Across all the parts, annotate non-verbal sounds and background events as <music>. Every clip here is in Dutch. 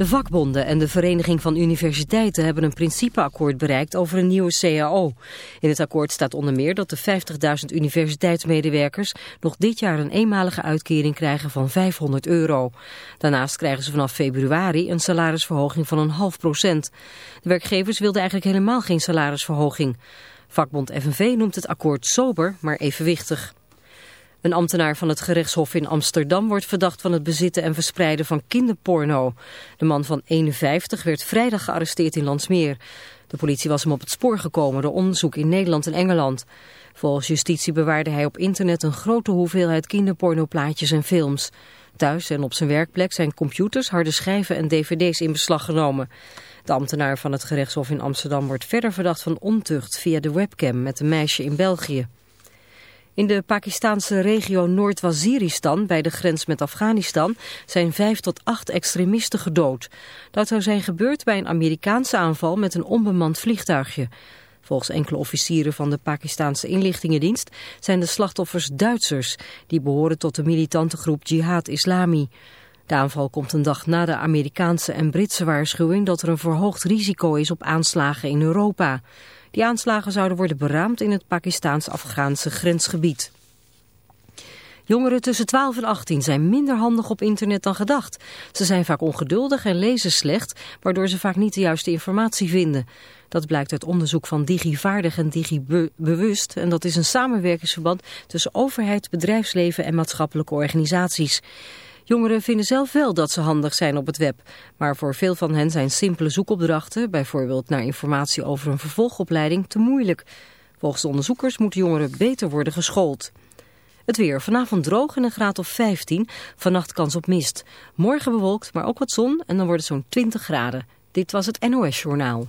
De vakbonden en de Vereniging van Universiteiten hebben een principeakkoord bereikt over een nieuwe CAO. In het akkoord staat onder meer dat de 50.000 universiteitsmedewerkers nog dit jaar een eenmalige uitkering krijgen van 500 euro. Daarnaast krijgen ze vanaf februari een salarisverhoging van een half procent. De werkgevers wilden eigenlijk helemaal geen salarisverhoging. Vakbond FNV noemt het akkoord sober, maar evenwichtig. Een ambtenaar van het gerechtshof in Amsterdam wordt verdacht van het bezitten en verspreiden van kinderporno. De man van 51 werd vrijdag gearresteerd in Landsmeer. De politie was hem op het spoor gekomen door onderzoek in Nederland en Engeland. Volgens justitie bewaarde hij op internet een grote hoeveelheid kinderpornoplaatjes en films. Thuis en op zijn werkplek zijn computers, harde schijven en dvd's in beslag genomen. De ambtenaar van het gerechtshof in Amsterdam wordt verder verdacht van ontucht via de webcam met een meisje in België. In de Pakistanse regio Noord-Waziristan, bij de grens met Afghanistan, zijn vijf tot acht extremisten gedood. Dat zou zijn gebeurd bij een Amerikaanse aanval met een onbemand vliegtuigje. Volgens enkele officieren van de Pakistanse inlichtingendienst zijn de slachtoffers Duitsers, die behoren tot de militante groep Jihad Islami. De aanval komt een dag na de Amerikaanse en Britse waarschuwing dat er een verhoogd risico is op aanslagen in Europa. Die aanslagen zouden worden beraamd in het Pakistaans-Afghaanse grensgebied. Jongeren tussen 12 en 18 zijn minder handig op internet dan gedacht. Ze zijn vaak ongeduldig en lezen slecht, waardoor ze vaak niet de juiste informatie vinden. Dat blijkt uit onderzoek van DigiVaardig en DigiBewust. En dat is een samenwerkingsverband tussen overheid, bedrijfsleven en maatschappelijke organisaties. Jongeren vinden zelf wel dat ze handig zijn op het web. Maar voor veel van hen zijn simpele zoekopdrachten, bijvoorbeeld naar informatie over een vervolgopleiding, te moeilijk. Volgens de onderzoekers moeten jongeren beter worden geschoold. Het weer. Vanavond droog en een graad of 15. Vannacht kans op mist. Morgen bewolkt, maar ook wat zon en dan wordt zo'n 20 graden. Dit was het NOS Journaal.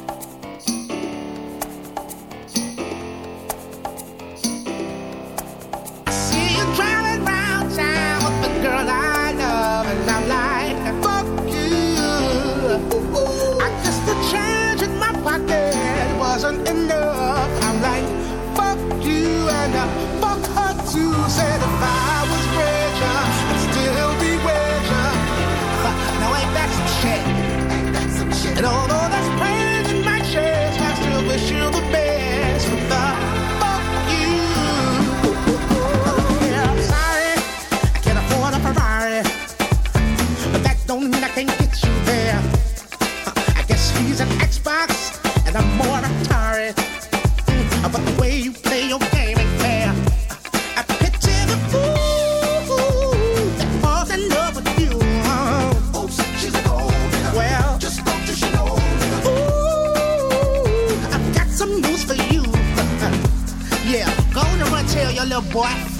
Enough. boa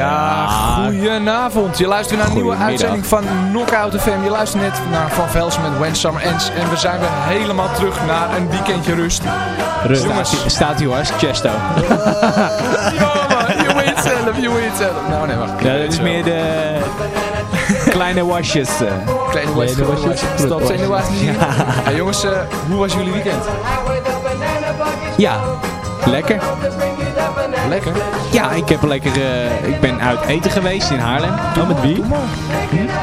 Ja, goedenavond. Je luistert naar een nieuwe uitzending van Knockout FM. Je luistert net naar Van Velsen met When Summer Ends. En we zijn weer helemaal terug naar een weekendje rust. Rust, Jongens. staat, hij- hoor, Chesto. Je weet zelf, je weet zelf. Nou nee, wacht. Ja, dat is meer de kleine wasjes. eh. Kleine wasjes. Stop zijn de was niet. Ja. Hey, jongens, eh, hoe was jullie weekend? Ja, lekker. Lekker. Ja, ik, heb lekker, eh, ik ben uit eten geweest in Haarlem. Oh, met wie?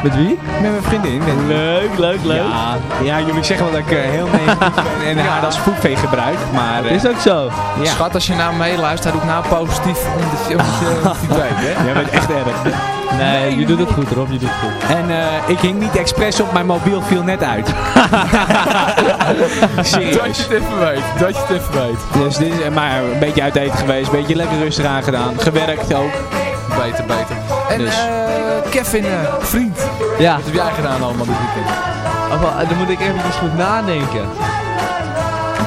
Met wie? Met mijn vriendin. leuk, leuk, leuk. Ja, ja jullie zeggen wel dat ik eh, heel negatief <laughs> ben en haar als voetvee gebruik, maar... eh, Is ook zo. ja. Schat, als je naar me meeluistert, doe ik nou positief om de om de- om de <laughs> echt erg. Nee, je doet het goed Rob, je doet het goed. En eh, ik hing niet expres op, mijn mobiel viel net uit. <laughs> Dat je het even weet. Dat je het even weet. Dus dit is maar een beetje uit eten geweest, een beetje lekker rustig aangedaan. Gewerkt ook. Beter, beter. En Dus. eh, Kevin, eh, vriend. Ja, Wat heb jij gedaan allemaal dit weekend? oh, dan moet ik eventjes goed nadenken.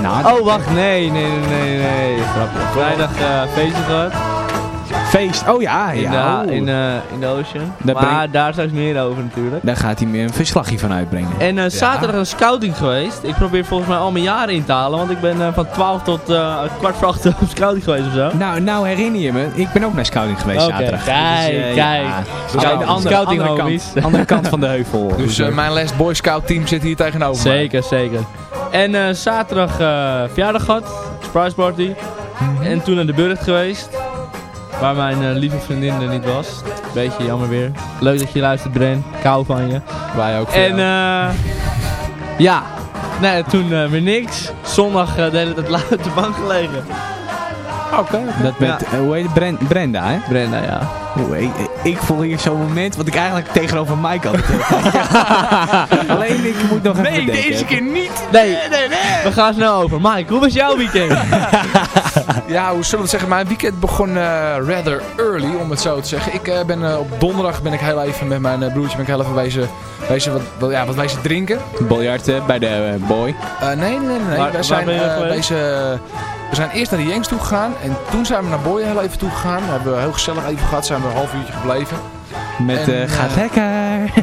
Nou, Oh, wacht, nee, nee, nee, nee, nee. Grapje. Vrijdag eh feestje gehad. Feest. Oh ja, In, ja. de, in, eh, in de Ocean. Daar maar breng- daar straks meer over natuurlijk. Daar gaat hij meer een verslagje van uitbrengen. En eh, zaterdag een scouting geweest. Ik probeer volgens mij al mijn jaren in te halen. Want ik ben eh, van 12 tot eh, kwart voor 8 <laughs> op scouting geweest of zo. Nou, nou herinner je me, ik ben ook naar scouting geweest zaterdag. kijk, eh, kijk. Ja, de andere, scouting andere, kant, andere kant van de heuvel. Dus eh, mijn Les Boy Scout team zit hier tegenover. Zeker, zeker. En eh, zaterdag eh verjaardag gehad. Surprise party. En toen naar de Burgt geweest. Waar mijn eh, lieve vriendin er niet was. Beetje jammer weer. Leuk dat je luistert, Bren. Kou van je. Wij ook. voor En eh ja, nee, toen eh, weer niks. Zondag eh, de hele tijd <laughs> op de bank gelegen. Oké. dat met, hoe heet het? Bren- Brenda, hè? Brenda, ja. Oeh, ik, ik voel hier zo'n moment wat ik eigenlijk tegenover Mike had. <laughs> Alleen ik moet nog even bedenken. niet. Nee, we gaan snel over. Mike, hoe was jouw weekend? <laughs> Ja, hoe zullen we het zeggen? Mijn weekend begon eh, rather early, om het zo te zeggen. Ik eh, ben eh, op donderdag ben ik heel even met mijn broertje ben ik heel even wezen, wezen wat, wat, ja, wat wezen drinken. Biljart eh, bij de boy. Nee, nee, nee. nee. Waar- Wij zijn, wezen, we zijn eerst naar de Jengs toe gegaan en toen zijn we naar Boy heel even toe gegaan. We hebben heel gezellig even gehad, zijn we een half uurtje gebleven. Met En, gaat lekker.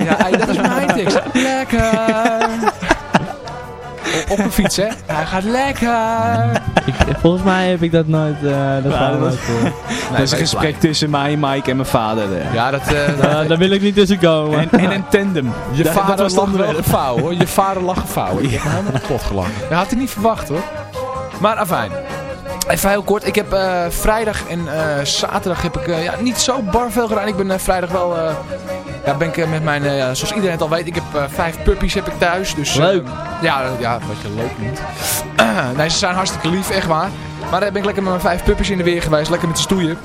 Ja, dat is mijn. <laughs> Lekker. Op, op een fiets, hè? <laughs> Hij gaat lekker. ik, volgens mij heb ik dat nooit... eh dat we dat nooit voor. <laughs> dat is een gesprek tussen mij, Mike en mijn vader. eh. Ja, dat... eh, dat- <laughs> Eh, daar wil ik niet tussen komen. En, en een tandem. Je Dat- vader dat was lag wel gevouwen hoor. Je vader lag gevouwen. Ik heb me helemaal kapot gelachen. Dat had hij niet verwacht hoor. Maar afijn. Even heel kort. Ik heb eh, vrijdag en eh, zaterdag heb ik eh, ja, niet zo bar veel gedaan. Ik ben eh, vrijdag wel... ja, ben ik eh, met mijn... eh, zoals iedereen het al weet. Ik heb eh, vijf puppies heb ik thuis. Dus, Leuk. ja, ja, wat je leuk noemt. <clears throat> nee, ze zijn hartstikke lief. Echt waar. Maar dan ben ik lekker met mijn vijf puppies in de weer geweest. Lekker met de stoeien.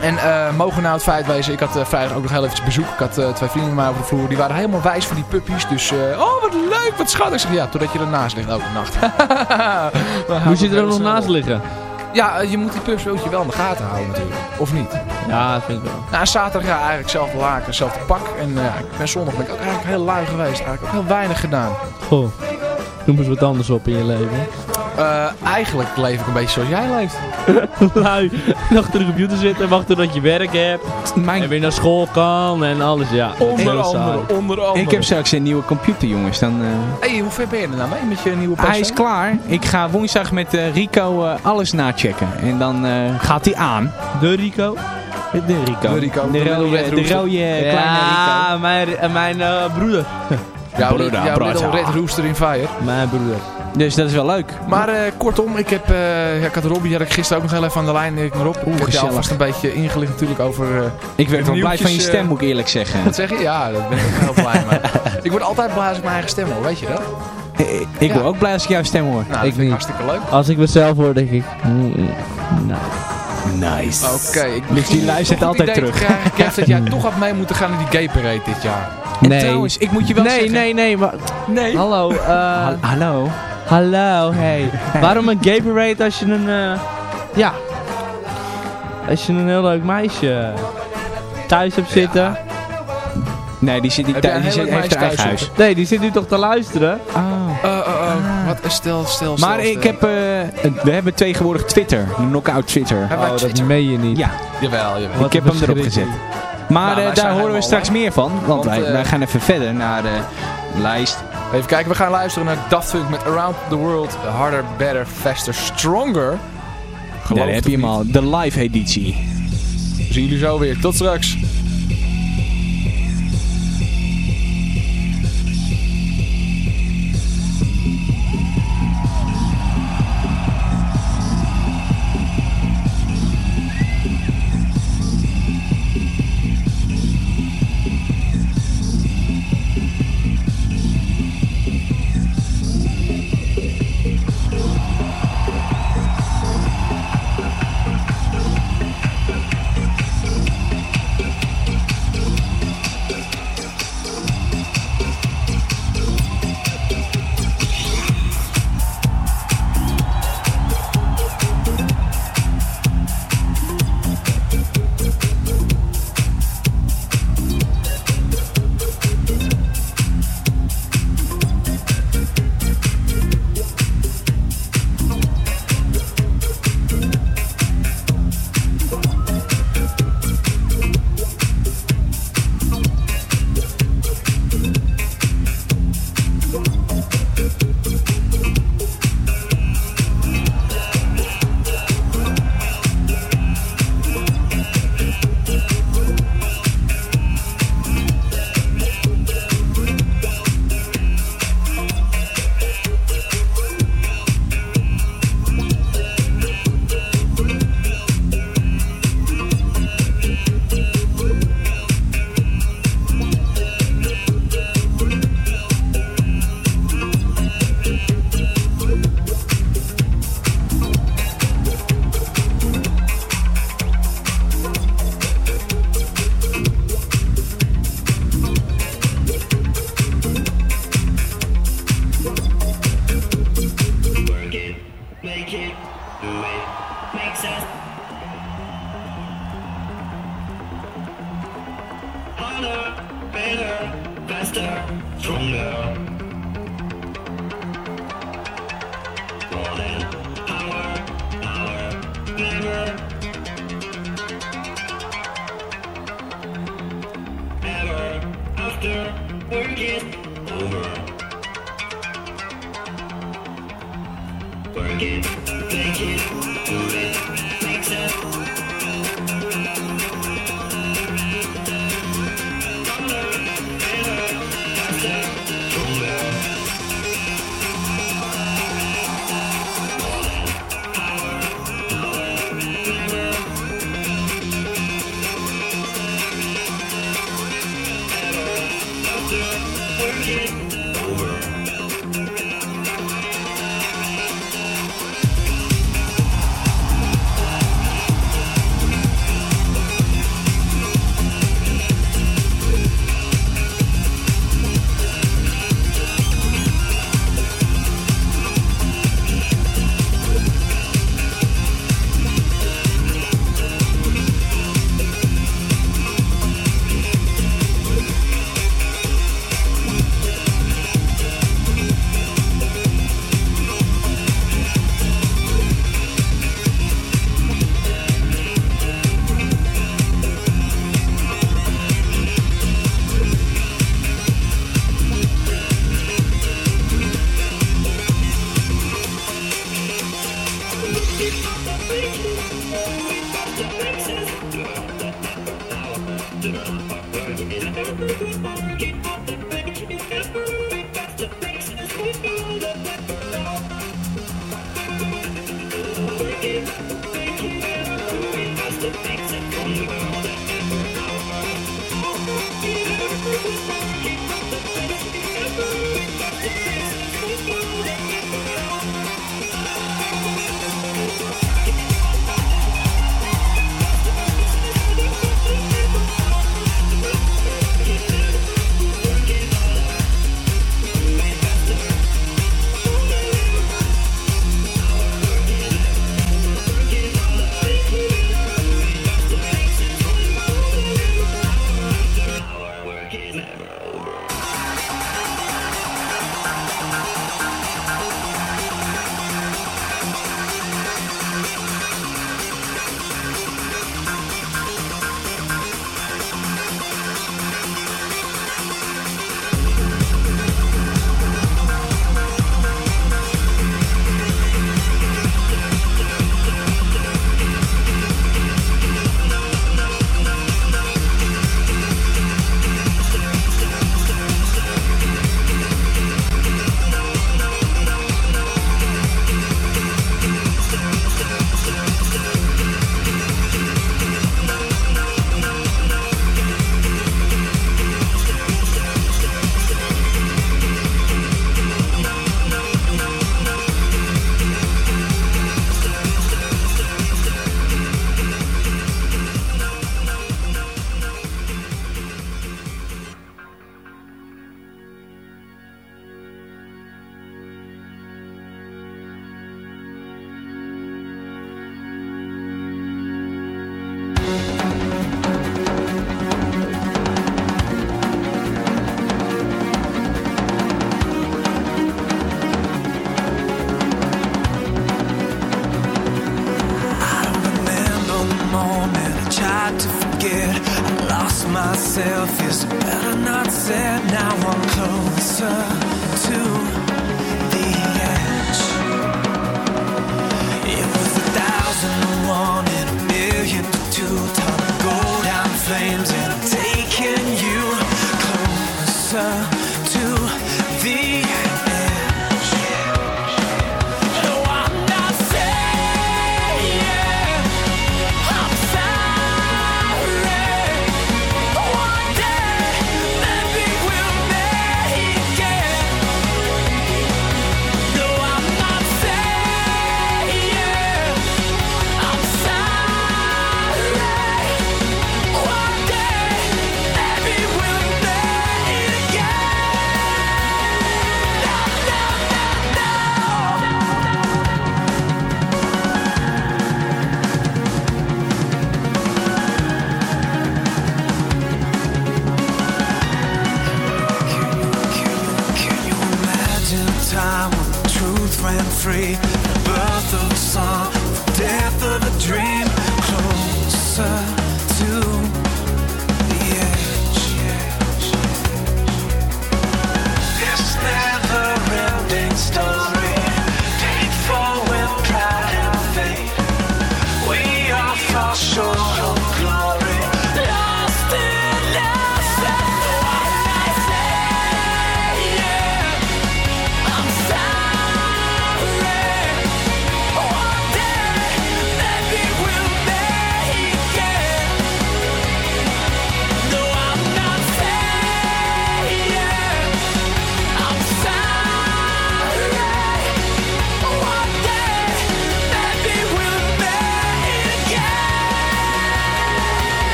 En mogen nou het feit wezen, ik had vrijdag ook nog heel eventjes bezoek. Ik had twee vrienden van mij over de vloer, die waren helemaal wijs voor die puppies. Dus, oh wat leuk, wat schattig. Ik zeg, ja, totdat je ernaast ligt elke nacht. <laughs> Dan Moest je er ook het nog naast liggen? Ja, eh, je moet die pups weet je wel in de gaten houden natuurlijk. Of niet? Ja, dat vind ik wel. Nou, zaterdag ja, eigenlijk zelf laken, hetzelfde pak. En eh, ik ben zondag ben ik ook eigenlijk heel lui geweest. Eigenlijk ook heel weinig gedaan. Goh. Noem eens wat anders op in je leven. Eh, eigenlijk leef ik een beetje zoals jij leeft. <laughs> Lui. Achter de computer zitten, wachten tot je werk hebt. Mijn- En weer naar school kan en alles, ja. Onder andere, onder andere. ik heb straks een nieuwe computer, jongens. Dan, eh, hey, hoe ver ben je er nou mee met je nieuwe PC? hij is klaar. Ik ga woensdag met eh, Rico eh, alles nachecken. En dan eh, gaat hij aan. De Rico? De Rico. De Rico. De De rode, de rode kleine Rico. Ja, mijn, mijn eh, broeder. Jouw, Broeder, jouw broeder. Little Red Rooster in Fire. Mijn broeder. Dus dat is wel leuk. Maar eh, kortom, ik heb, eh, ja, ik had Robbie had ik gisteren ook nog heel even aan de lijn. Ik Rob, ik heb je alvast een beetje ingelicht natuurlijk over... eh, Ik werd wel blij van je eh, stem, moet ik eerlijk zeggen. wat zeg je? Ja, daar ben ik ook heel blij mee. <laughs> ik word altijd blij als ik mijn eigen stem hoor, weet je dat? Eh, ik Ja. word ook blij als ik jouw stem hoor. Nou, dat Ik vind ik niet. hartstikke leuk. Als ik mezelf hoor, denk ik... mm, mm. Nice. Oké, ik Dus die luistert toch het altijd terug. krijgen, Kev, dat jij <laughs> toch had mee moeten gaan naar die gay parade dit jaar. En Nee. trouwens, ik moet je wel Nee, zeggen... nee, nee, maar... Nee. Hallo, eh... Ha- Hallo. Hallo, hey. <laughs> Waarom een gay parade als je een... eh, ja. Als je een heel leuk meisje thuis hebt zitten. Nee, die zit niet thuis. een Die zit, heeft thuis huis. Nee, die zit nu toch te luisteren? Oh. Uh, uh, uh, wat is stel, stel, stel. Maar ik heb, eh, we hebben tegenwoordig Twitter, knockout Twitter. Oh, dat Twitter? meen je niet. Ja, Jawel, jawel. ik heb hem erop gezet. Maar Nou, eh, daar horen we straks meer van, want, Want, wij, wij gaan even verder naar lijst. Even kijken, we gaan luisteren naar Daft Punk met Around the World. Harder, Better, Faster, Stronger. Geloof Daar heb je hem al, de live editie. niet. Zien jullie zo weer. Tot straks.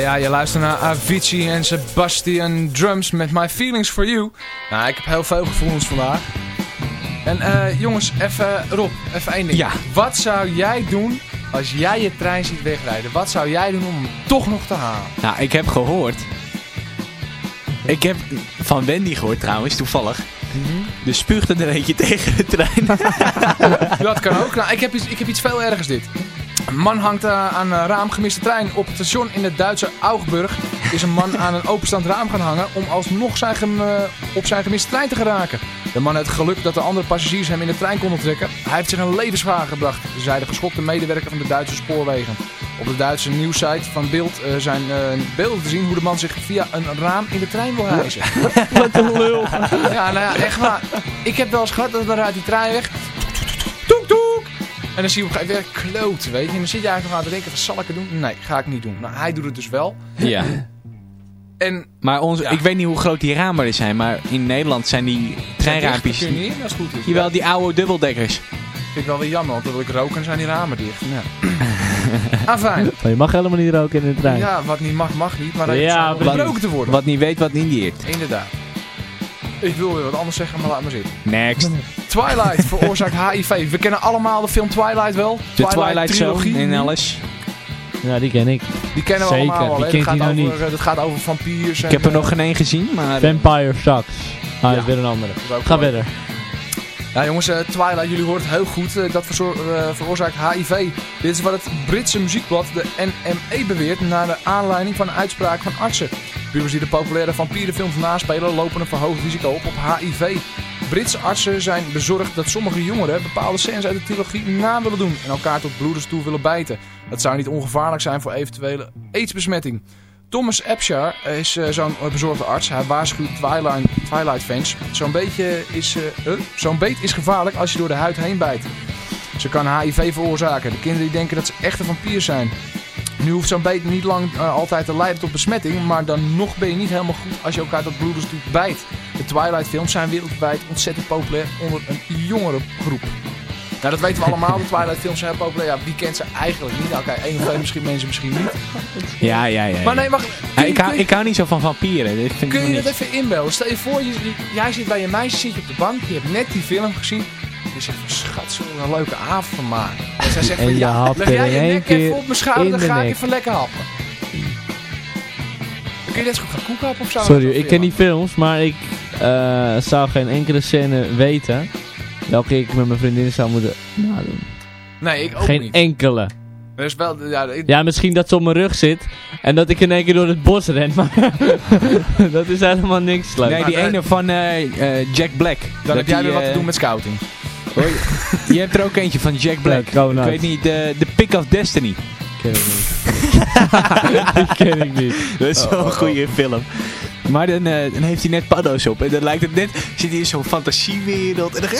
Ja, je luistert naar Avicii en Sebastian Drums met My Feelings For You. Nou, ik heb heel veel gevoelens vandaag. En eh, jongens, even Rob, even één ding. Ja. Wat zou jij doen als jij je trein ziet wegrijden? Wat zou jij doen om hem toch nog te halen? Nou, ik heb gehoord. Ik heb van Wendy gehoord trouwens, toevallig. Er spuugde er eentje <laughs> tegen de trein. <laughs> Dat kan ook. Nou, ik heb iets, ik heb iets veel ergers dit. Een man hangt eh, aan een raam gemiste trein. Op het station in het Duitse Augsburg is een man aan een openstaand raam gaan hangen om alsnog zijn gem- eh, op zijn gemiste trein te geraken. De man had het geluk dat de andere passagiers hem in de trein konden trekken. Hij heeft zich een levensgevaar gebracht, zei de geschokte medewerker van de Duitse spoorwegen. Op de Duitse nieuwssite van Beeld eh, zijn beelden te zien hoe de man zich via een raam in de trein wil hijsen. Wat een lul. Ja, nou ja, echt waar. Ik heb wel eens gehad dat dan rijdt die trein weg. En dan zie je op een gegeven moment weet je. En dan zit je eigenlijk nog aan te denken, van, zal ik het doen? Nee, ga ik niet doen. Nou, hij doet het dus wel. ja. En Maar onze, Ja. ik weet niet hoe groot die ramen er zijn, maar in Nederland zijn die treinraampjes... je niet in als het goed is. Jawel, die oude dubbeldekkers. vind ik wel weer jammer, want dan wil ik roken en zijn die ramen dicht. Ja. <laughs> Afijn. Maar je mag helemaal niet roken in de trein. Ja, wat niet mag, mag niet. Maar dat Ja, is gebroken te worden. Wat niet weet, wat niet dieert. Inderdaad. Ik wil weer wat anders zeggen, maar laat maar zitten. Next. <laughs> Twilight veroorzaakt HIV. We kennen allemaal de film Twilight wel. De Twilight Zone trilogie. en alles. Ja, die ken ik. Die kennen we Zeker, allemaal wel. kent dat, die gaat nou over, eh, dat gaat over vampiers. Ik heb er nog geen één gezien, maar... Vampire Sucks. Ah, Ja. weer een andere. Ga verder. Ja jongens, eh, Twilight, jullie horen het heel goed. eh, dat eh, veroorzaakt HIV. Dit is wat het Britse muziekblad, de NME, beweert... naar de aanleiding van een uitspraak van artsen. Pubers die de populaire vampierenfilms naspelen... lopen een verhoogd risico op op HIV. Britse artsen zijn bezorgd dat sommige jongeren... bepaalde scènes uit de trilogie na willen doen... en elkaar tot broeders toe willen bijten. Dat zou niet ongevaarlijk zijn voor eventuele aidsbesmetting. Thomas Epshar is eh, zo'n bezorgde arts. Hij waarschuwt Twilight, Twilight fans. Zo'n beetje is, eh, eh, zo'n beet is gevaarlijk als je door de huid heen bijt. Ze kan HIV veroorzaken. De kinderen die denken dat ze echte vampiers zijn. Nu hoeft zo'n beet niet lang eh, altijd te leiden tot besmetting, maar dan nog ben je niet helemaal goed als je elkaar tot broeders toe bijt. De Twilight films zijn wereldwijd ontzettend populair onder een jongere groep. Nou, dat weten we allemaal. De Twilight films zijn heel populair. Ja, wie kent ze eigenlijk niet? Nou, Oké, één of twee misschien mensen misschien niet. Ja, ja, ja. Maar nee, wacht. Ja, ik, hou, ik hou niet zo van vampieren. Dit vind Kun ik je niet. dat even inbeelden? Stel je voor, je- jij zit bij je meisje, zit je op de bank, je hebt net die film gezien. Zegt van, schat, zullen we een leuke avond van maken? En zij zegt En van, je ja, leg jij je nek keer even op mijn schouder, in dan de ga ik even lekker happen. Dan kun je net zo goed gaan koekhappen of zo. Sorry, ik ken die films, maar ik eh, zou geen enkele scène weten welke ik met mijn vriendin zou moeten nadoen. Nee, ik ook Geen niet. enkele. Dus wel, ja, ik- Ja, misschien dat ze op mijn rug zit en dat ik in één keer door het bos ren, maar <laughs> dat is helemaal niks leuk. Nee, die Maar, ene van eh, eh, Jack Black. dan Dat heb jij die, weer wat te eh, doen met scouting. Hoi. <laughs> Je hebt er ook eentje van Jack Black. Ik nuts. weet niet, de The Pick of Destiny. ken ik niet. <laughs> die ken ik niet. <laughs> Dat is zo'n goede film. Maar dan, eh, dan heeft hij net paddo's op. En dan lijkt het net, zit hij in zo'n fantasiewereld. En dan,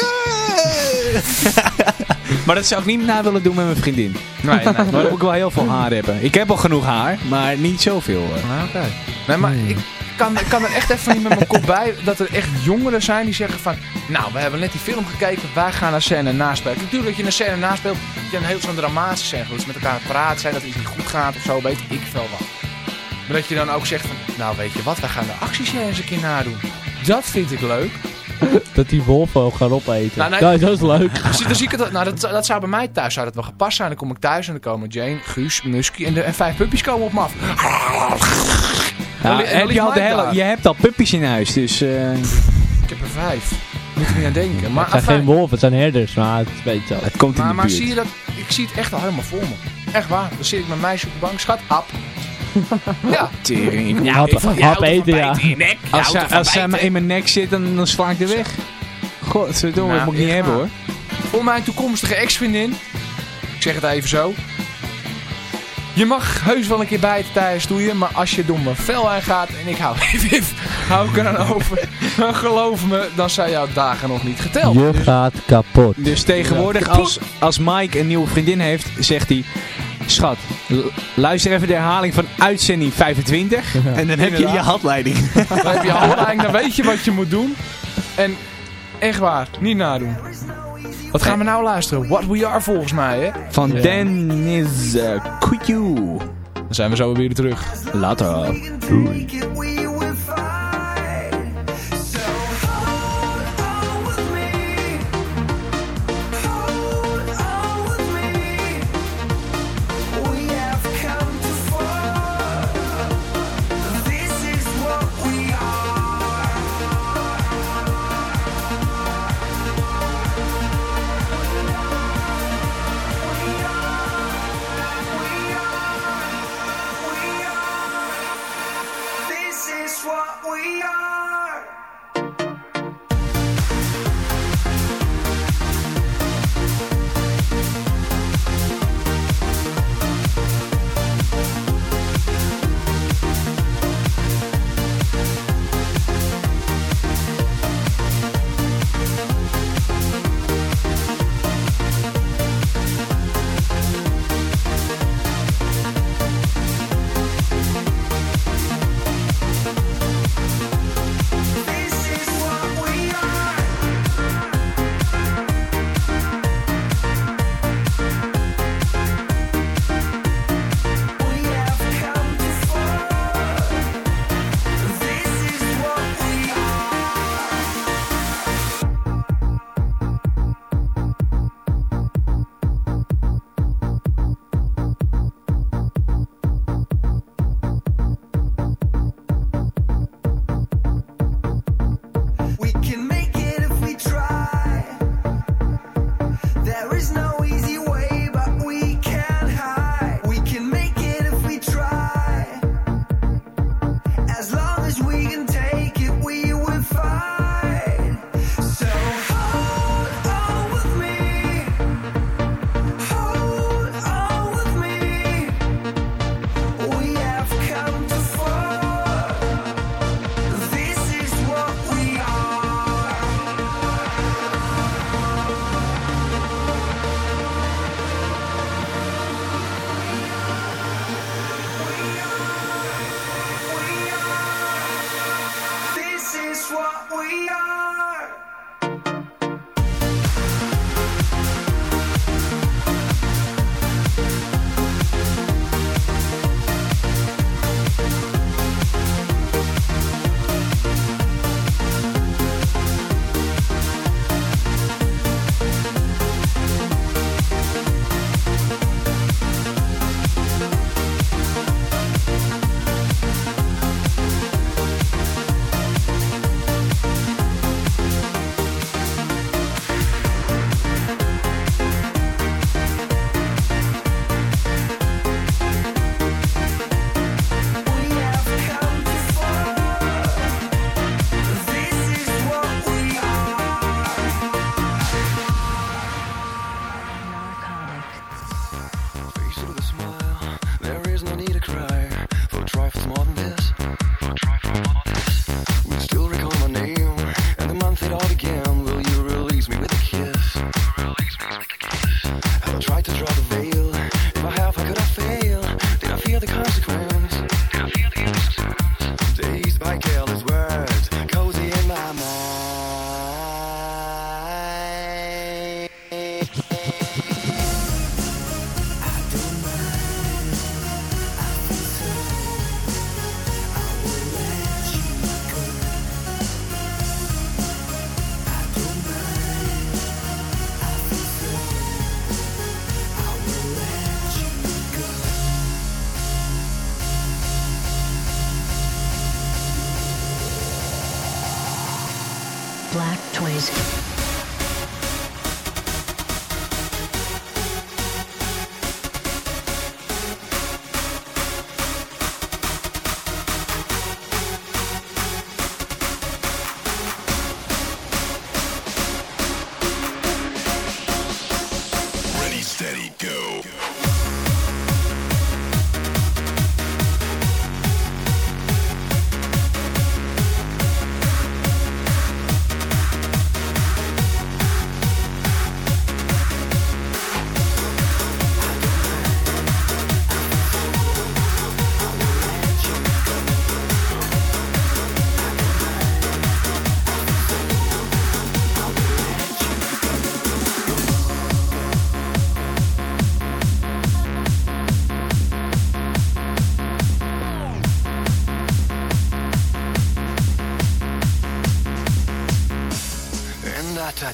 maar dat zou ik niet na willen doen met mijn vriendin. Nee, nee. Maar dan moet ik wel heel veel haar hebben. Ik heb al genoeg haar, maar niet zoveel. Nou, oké. Nee, maar ik kan, ik kan er echt even niet met mijn kop bij dat er echt jongeren zijn die zeggen van... Nou, we hebben net die film gekeken, wij gaan een scène naspelen. Natuurlijk dat je een scène naspeelt, dat je een heel zo'n dramatische scène dat ze met elkaar praten zijn, dat iets niet goed gaat of zo, weet ik veel wat. Maar dat je dan ook zegt van, nou weet je wat, wij gaan de actiescènes een keer nadoen. Dat vind ik leuk. <laughs> Dat die wolven gaan opeten. Nou, nee. Ja, dat is leuk. Zie- <laughs> Dan zie ik het, nou, dat, dat zou bij mij thuis zou dat wel gepast zijn. Dan kom ik thuis en dan komen Jane, Guus, Muskie en, de, en vijf puppies komen op me af. Ja, dan heb je, al de hele, je hebt al puppies in huis, dus... eh, Ik heb er vijf. Moet je niet aan denken. Maar, Het zijn afijn. geen wolven, het zijn herders, maar het weet je wel. het komt in Maar, de maar zie je dat? Ik zie het echt al helemaal voor me. Echt waar. Dan zit ik met meisje op de bank. Schat, hap. <laughs> ja. Tering, ik- hap, hap eten, ja. Als, zij- als zij in mijn nek zit, dan, dan sla ik er weg. Godverdomme, Nou, dat moet ik niet hebben hoor. Voor mijn toekomstige ex-vriendin. Ik zeg het even zo. Je mag heus wel een keer bij het tijden stoeien, maar als je door mijn vel heen gaat en ik hou <laughs> even, hou ik er dan over. Dan geloof me, dan zijn jouw dagen nog niet geteld. Je gaat kapot. Dus tegenwoordig, Ja. als, als Mike een nieuwe vriendin heeft, zegt hij... Schat, luister even de herhaling van uitzending 25. en dan heb je je handleiding. <laughs> Dan heb je handleiding, dan weet je wat je moet doen. En echt waar, niet nadoen. Wat gaan we nou luisteren? What We Are volgens mij, hè? Van Ja. Dennis uh, Kuyu. Dan zijn we zo weer terug. Later.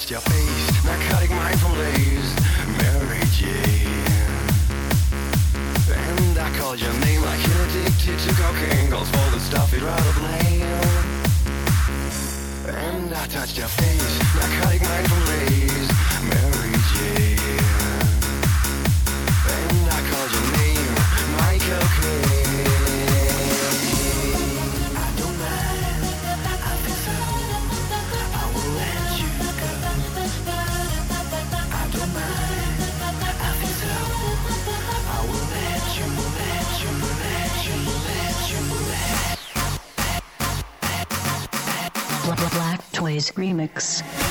touched your face, narcotic mindful days, Mary Jane. And I called your name like you're addicted to cocaine, goes for the stuff you'd rather blame. And I touched your face, narcotic mindful days, Mary Jane. Noise Remix.